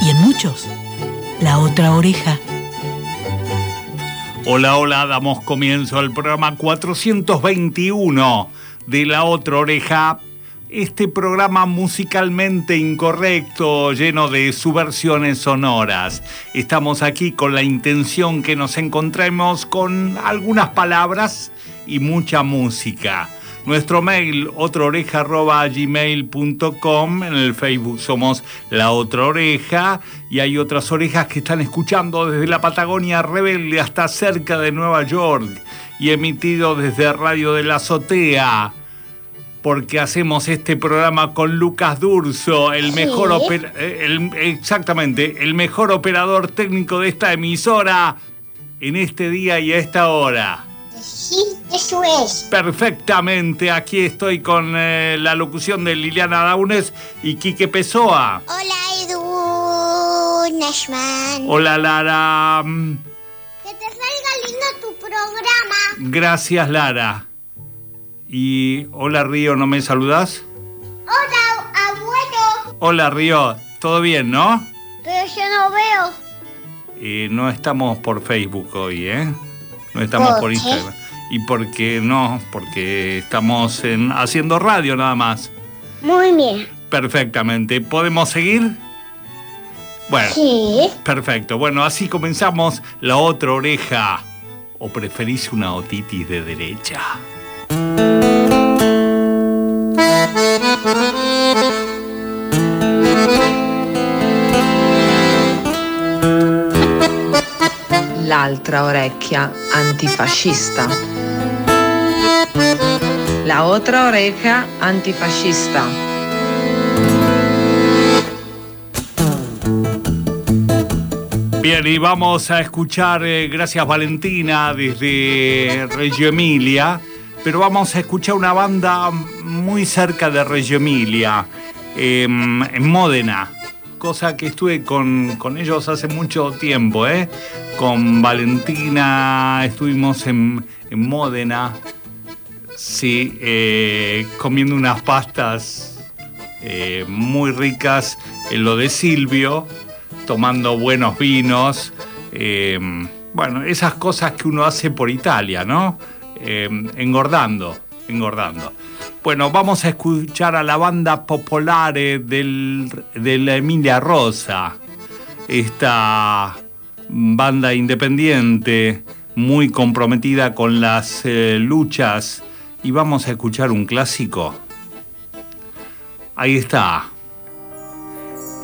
y en muchos la otra oreja. Hola, hola, damos comienzo al programa 421 de La Otra Oreja. Este programa musicalmente incorrecto, lleno de subversiones sonoras. Estamos aquí con la intención que nos encontremos con algunas palabras y mucha música. Nuestro mail, otraoreja.gmail.com. En el Facebook somos La Otra Oreja. Y hay otras orejas que están escuchando desde la Patagonia Rebelde hasta cerca de Nueva York. Y emitido desde Radio de la Azotea. Porque hacemos este programa con Lucas Durso, el mejor eh, exactamente, el mejor operador técnico de esta emisora en este día y a esta hora. Sí, eso es. Perfectamente, aquí estoy con eh, la locución de Liliana Daunes y Quique Pessoa. Hola, Edu Nashman. Hola, Lara. Que te salga lindo tu programa. Gracias, Lara. Y hola, Río, ¿no me saludas? Hola, abuelo. Hola, Río. ¿Todo bien, no? Pero yo no veo. Eh, no estamos por Facebook hoy, ¿eh? No estamos por, Instagram. ¿Y por qué no? Porque estamos en, haciendo radio nada más. Muy bien. Perfectamente. ¿Podemos seguir? Bueno. Sí. Perfecto. Bueno, así comenzamos la otra oreja. ¿O preferís una otitis de derecha? L'altra orecchia antifascista. La otra oreja antifascista. Bien, y vamos a escuchar, eh, gracias Valentina, desde Reggio Emilia, pero vamos a escuchar una banda muy cerca de Reggio Emilia, em, en Módena cosa que estuve con, ellos hace mucho tiempo, ¿eh? Con Valentina estuvimos en, Módena, sí, eh, comiendo unas pastas eh, muy ricas en lo de Silvio, tomando buenos vinos. Eh, bueno, esas cosas que uno hace por Italia, ¿no? engordando, engordando. Bueno, vamos a escuchar a la banda popular del, de la Emilia Rosa, esta banda independiente muy comprometida con las eh, luchas y vamos a escuchar un clásico. Ahí está.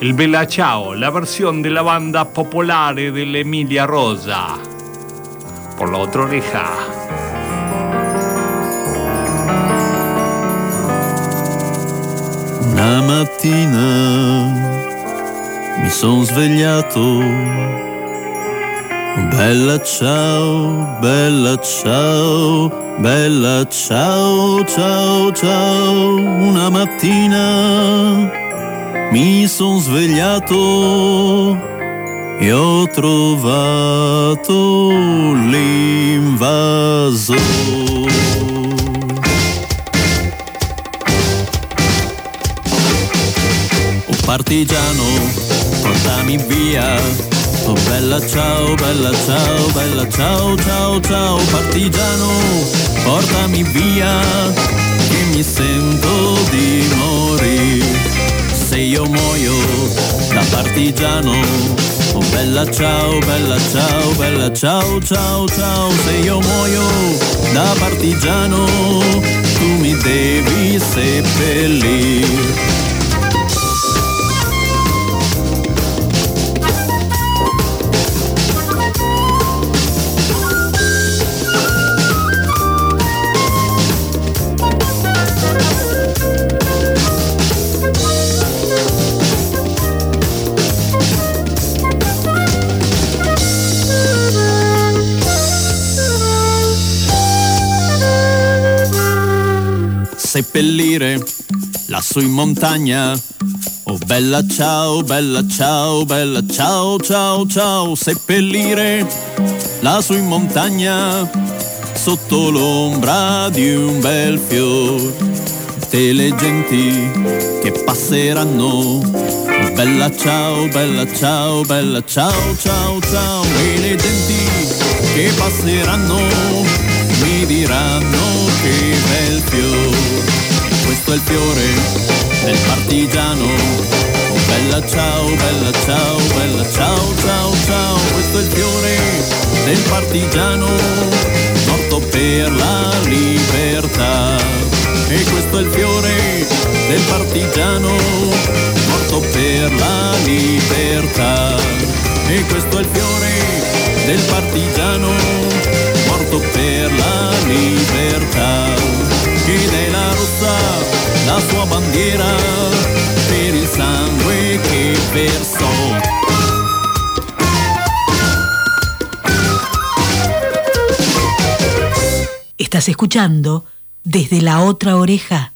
El Bella Ciao, la versión de la banda popular de la Emilia Rosa. Por la otra oreja. Una mattina mi son svegliato. Bella ciao, bella ciao, bella ciao, ciao, ciao. Una mattina mi son svegliato e ho trovato l'invasore. Partigiano, portami via. Oh bella ciao, bella ciao, bella ciao, ciao, ciao, partigiano, portami via, che mi sento di morire. Se io muoio da partigiano, oh bella ciao, bella ciao, bella ciao, ciao, ciao, se io muoio da partigiano, tu mi devi seppellire. Seppellire lassù in montagna. Oh bella ciao, bella ciao, bella ciao, ciao, ciao, seppellire lassù in montagna sotto l'ombra di un bel fiore e le genti che passeranno. Oh, bella ciao, bella ciao, bella ciao, ciao, ciao. E le genti che passeranno mi diranno che bel fiore. Questo è il fiore del partigiano. Oh, bella ciao, bella ciao, bella ciao, ciao, ciao. Questo è il fiore del partigiano morto per la libertà e questo è il fiore del partigiano morto per la libertà e questo è il fiore del partigiano morto per la libertà la rossa la sua bandiera per il sangue che versò Estás escuchando desde la otra oreja.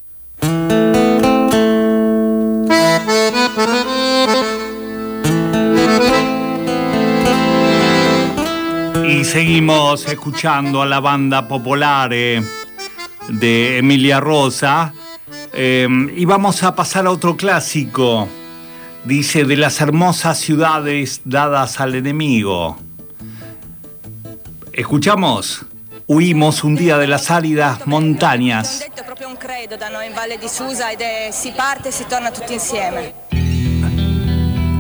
Y seguimos escuchando a la banda popular de Emilia Rosa. Em, y vamos a pasar a otro clásico. Dice, de las hermosas ciudades dadas al enemigo. ¿Escuchamos? Huimos un día de las áridas montañas. Detto proprio un credo da noi in Valle di Susa ed è si parte e si torna tutti insieme.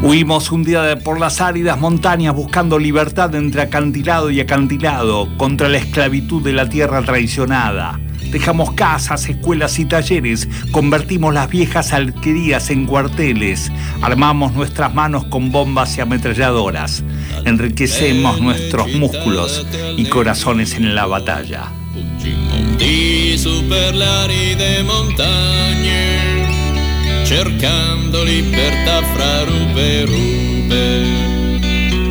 Huimos un día de- por las áridas montañas buscando libertad entre acantilado y acantilado contra la esclavitud de la tierra traicionada. Dejamos casas, escuelas y talleres, convertimos las viejas alquerías en cuarteles, armamos nuestras manos con bombas y ametralladoras, enriquecemos nuestros músculos y corazones en la batalla. Cercando libertà fra rupe e rupe,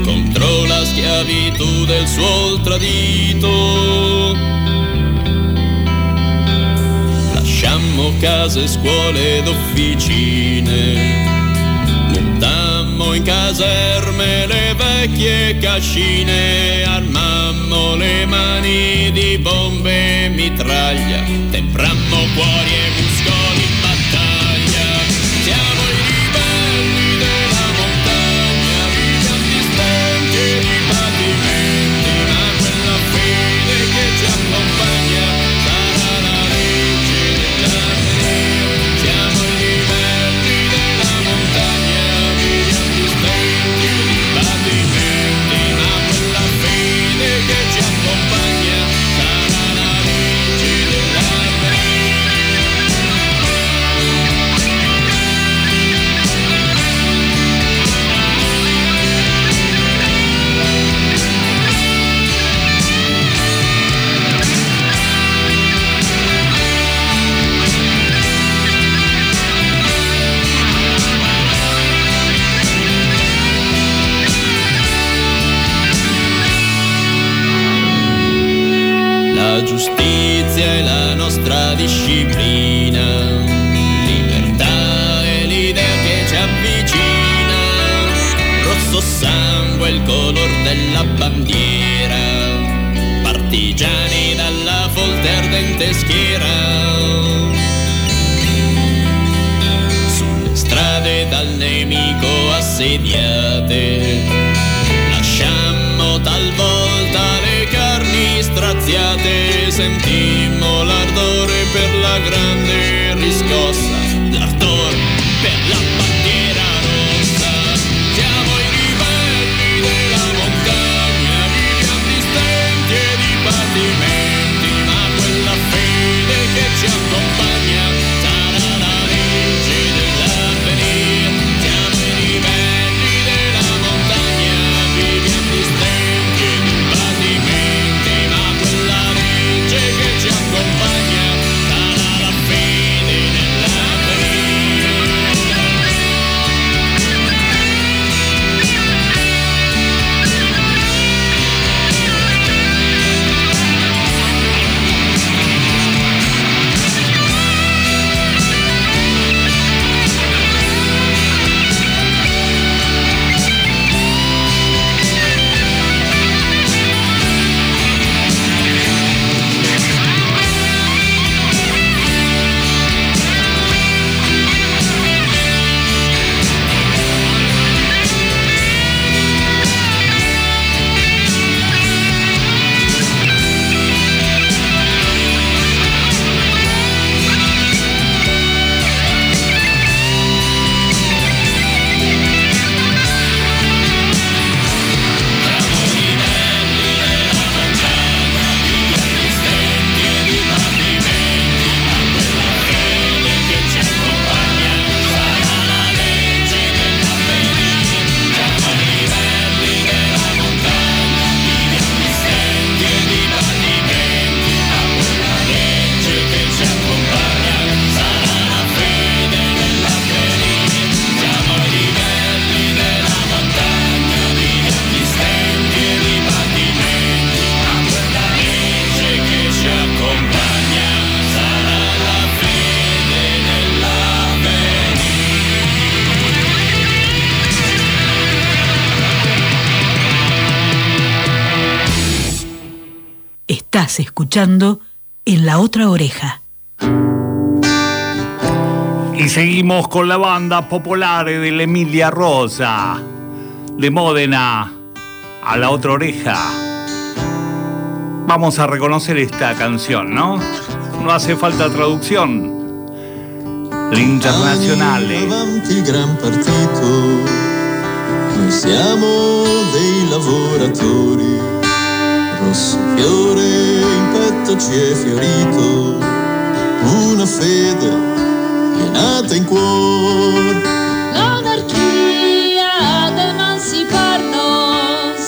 contro la schiavitù del suo tradito. Lasciammo case, scuole ed officine, montammo in caserme le vecchie cascine, armammo le mani di bombe e mitraglia, temprammo cuori e disciplina, libertà è l'idea che ci avvicina, rosso sangue il color della bandiera, partigiani dalla folte ardente schiera. Sulle strade dal nemico assediate, lasciammo talvolta le carni straziate, l'ardore per Estás escuchando en la otra oreja. Y seguimos con la banda popular de la Emilia Rosa, de Módena a la otra oreja. Vamos a reconocer esta canción, ¿no? No hace falta traducción. L'Internazionale. avanti il gran partito, noi siamo dei lavoratori, rosso fiore petto ci è fiorito, una fede è nata in cuore. La anarquía de emanciparnos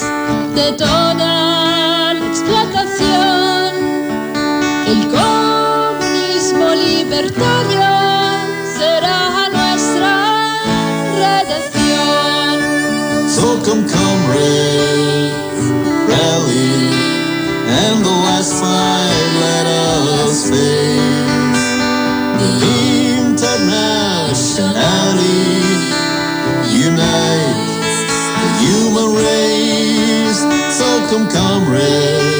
de toda la explotación. El comunismo libertario será nuestra redención. So come comrades, rally, and the last fight let us face. The internationally unites the human race. So come comrades,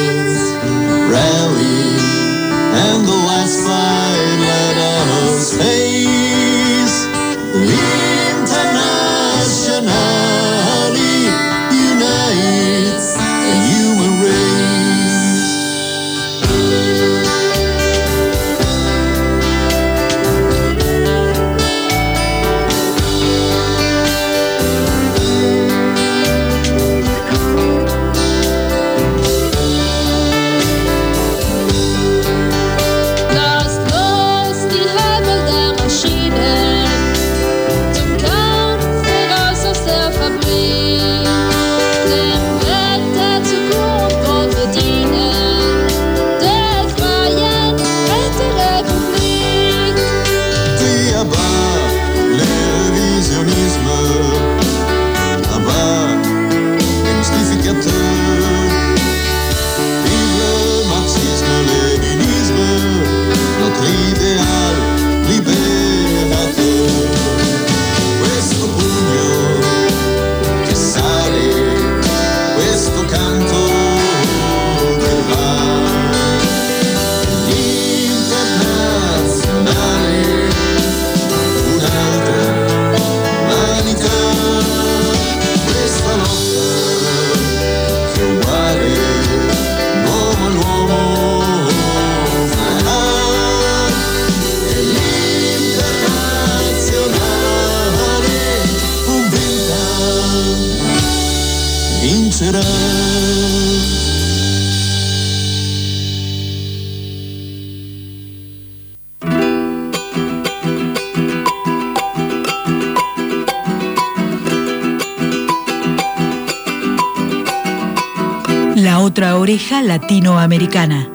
otra oreja latinoamericana.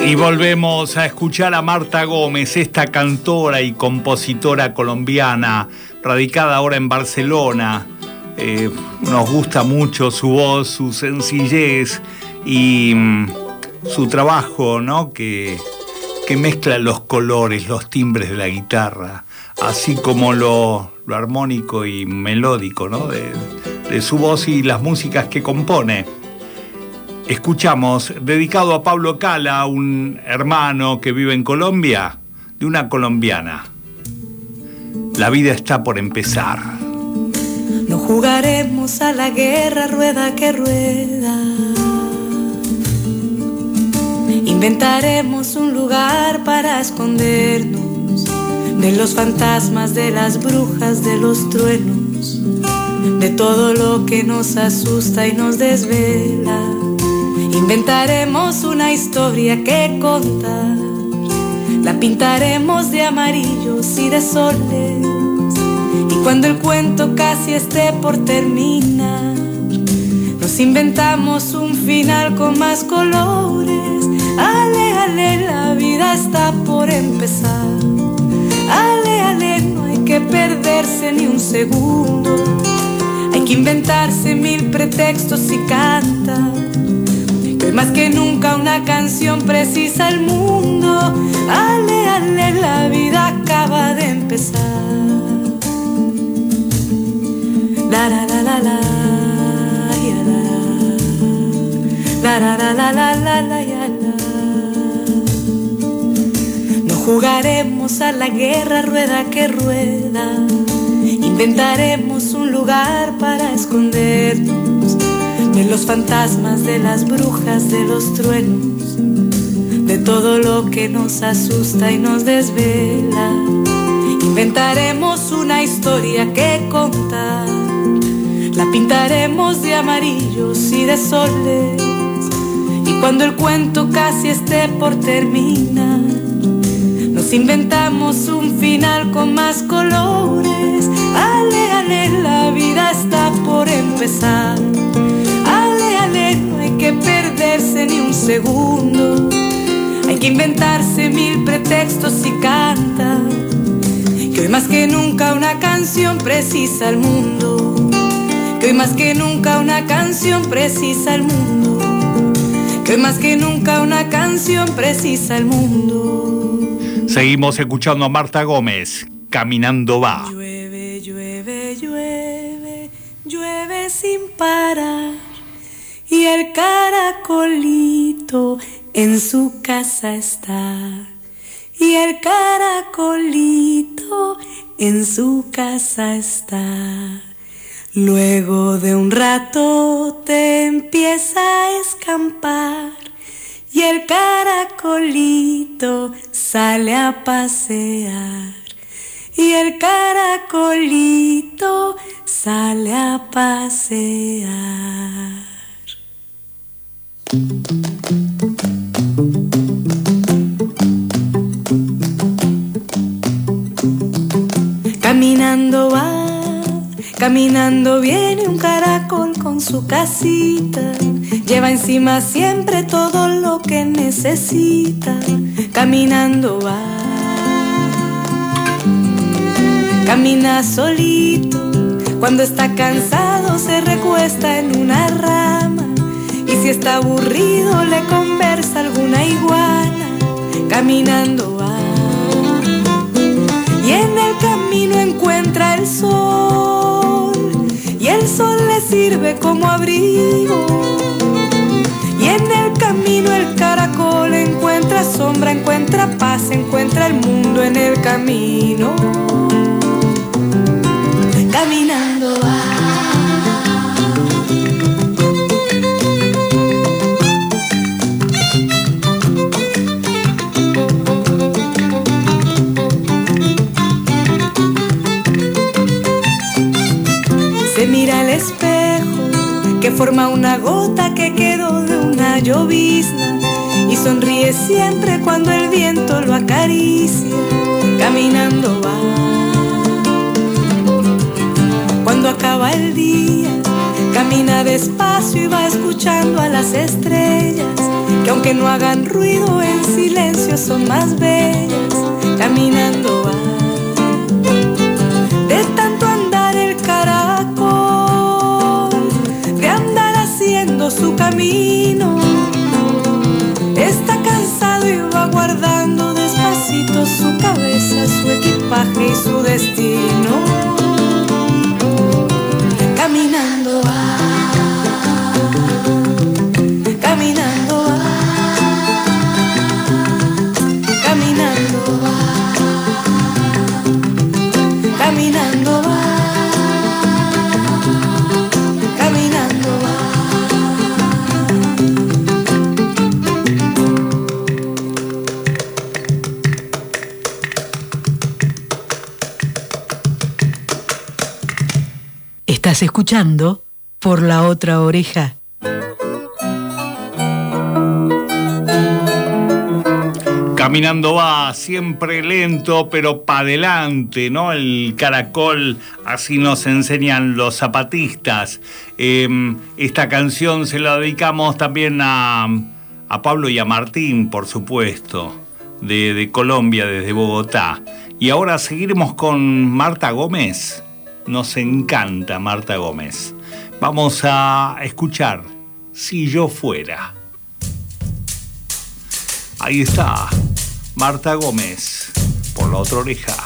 Y volvemos a escuchar a Marta Gómez, esta cantora y compositora colombiana, radicada ahora en Barcelona. Eh, nos gusta mucho su voz, su sencillez y mm, su trabajo, ¿no? Que, que mezcla los colores, los timbres de la guitarra, así como lo, armónico y melódico, ¿no? De, de su voz y las músicas que compone. Escuchamos, dedicado a Pablo Cala, un hermano que vive en Colombia, de una colombiana. La vida está por empezar. No jugaremos a la guerra rueda que rueda. Inventaremos un lugar para escondernos de los fantasmas, de las brujas, de los truenos, de todo lo que nos asusta y nos desvela. Inventaremos una historia que contar, la pintaremos de amarillos y de soles. Y cuando el cuento casi esté por terminar, nos inventamos un final con más colores. Ale, ale, la vida está por empezar. Ale, ale, no hay que perderse ni un segundo. Hay que inventarse mil pretextos y canta. Que más que nunca una canción precisa al mundo. Ale, ale, la vida acaba de empezar. La la la la. La la la la la la la. Jugaremos a la guerra rueda que rueda. Inventaremos un lugar para escondernos de los fantasmas, de las brujas, de los truenos, de todo lo que nos asusta y nos desvela. Inventaremos una historia que contar. La pintaremos de amarillos y de soles. Y cuando el cuento casi esté por terminar, nos inventamos un final con más colores. Ale, ale, la vida está por empezar. Ale, ale, no hay que perderse ni un segundo. Hay que inventarse mil pretextos y cantar. Que hoy más que nunca una canción precisa al mundo. Que hoy más que nunca una canción precisa al mundo. Que hoy más que nunca una canción precisa al mundo. Seguimos escuchando a Marta Gómez, Caminando va. Llueve, llueve, llueve, llueve sin parar. Y el caracolito en su casa está. Y el caracolito en su casa está. Luego de un rato te empieza a escampar y el caracolito sale a pasear. Y el caracolito sale a pasear. Caminando viene un caracol con su casita. Lleva encima siempre todo lo que necesita. Caminando va, camina solito. Cuando está cansado se recuesta en una rama. Y si está aburrido le conversa alguna iguana. Caminando va. Y en el camino encuentra el sol. Sol le sirve como abrigo. Y en el camino el caracol encuentra sombra, encuentra paz, encuentra el mundo en el camino. Caminando va. Mira al espejo que forma una gota que quedó de una llovizna y sonríe siempre cuando el viento lo acaricia. Caminando va. Cuando acaba el día, camina despacio y va escuchando a las estrellas que aunque no hagan ruido en silencio son más bellas. Caminando va. Camino. Está cansado y va guardando despacito su cabeza, su equipaje y su destino. Caminando va, Escuchando por la otra oreja. Caminando va, siempre lento, pero para adelante, ¿no? El caracol, así nos enseñan los zapatistas. Eh, esta canción se la dedicamos también a, a Pablo y a Martín, por supuesto, de Colombia, desde Bogotá. Y ahora seguiremos con Marta Gómez. Nos encanta Marta Gómez. Vamos a escuchar Si yo fuera. Ahí está, Marta Gómez, por la otra oreja.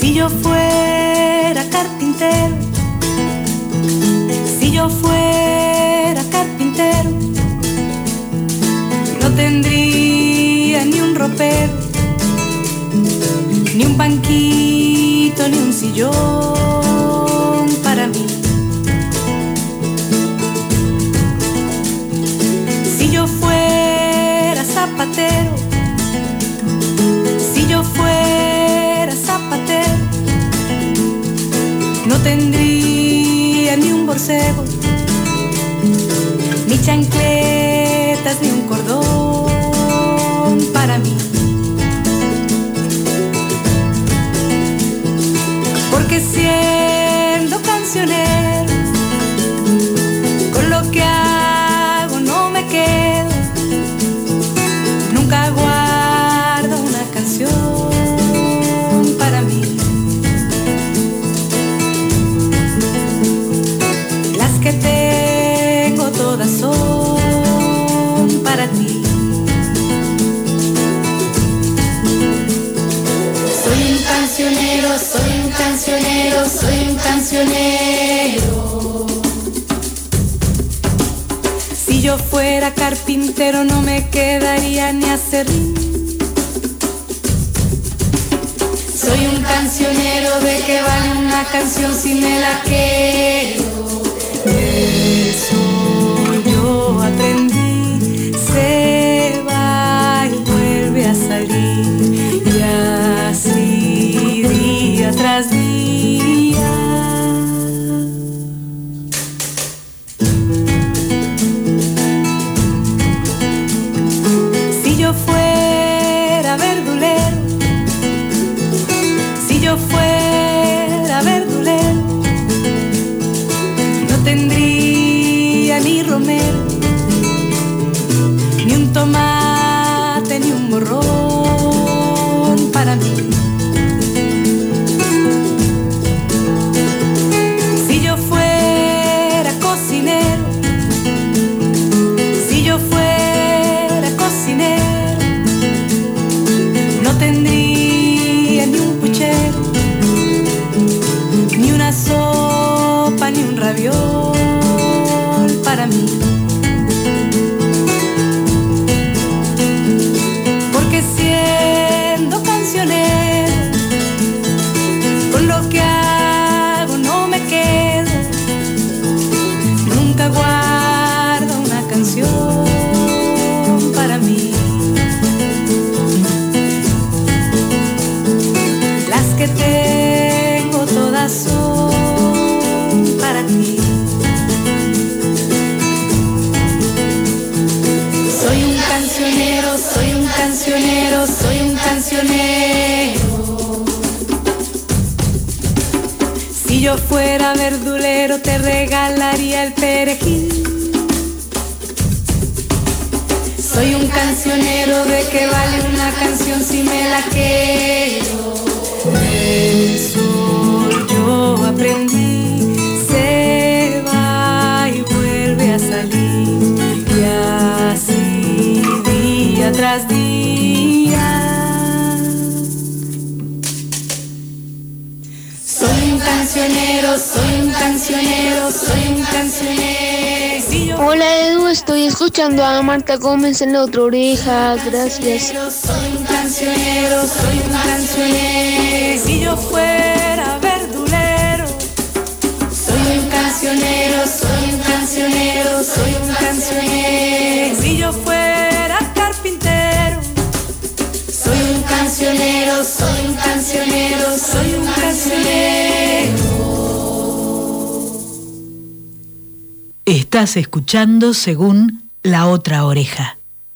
Si yo fuera tendría ni un ropero, ni un banquito, ni un sillón para mí. Si yo fuera zapatero, si yo fuera zapatero, no tendría ni un borcego, ni chancletas, Soy un cancionero, soy un cancionero, soy un cancionero. Si yo fuera carpintero no me quedaría ni hacer Soy un cancionero de que vale una canción si me la quiero. De Eso vuelve a salir. Y así día lo que te regalaría el perejil. Soy un cancionero de que vale una canción si me la quiero. Eso yo aprendí, se va y vuelve a salir. Y así día tras día. Soy un cancionero, soy un cancionero, soy un cancionero. Si yo Hola Edu, estoy escuchando a Marta Gómez en la otra oreja, gracias. Soy un cancionero, soy un cancionero. Si yo fuera verdulero, soy un cancionero, soy un cancionero, soy un cancionero. Si yo fuera carpintero, soy un cancionero, soy un cancionero, soy un cancionero. Estás escuchando según La Otra Oreja.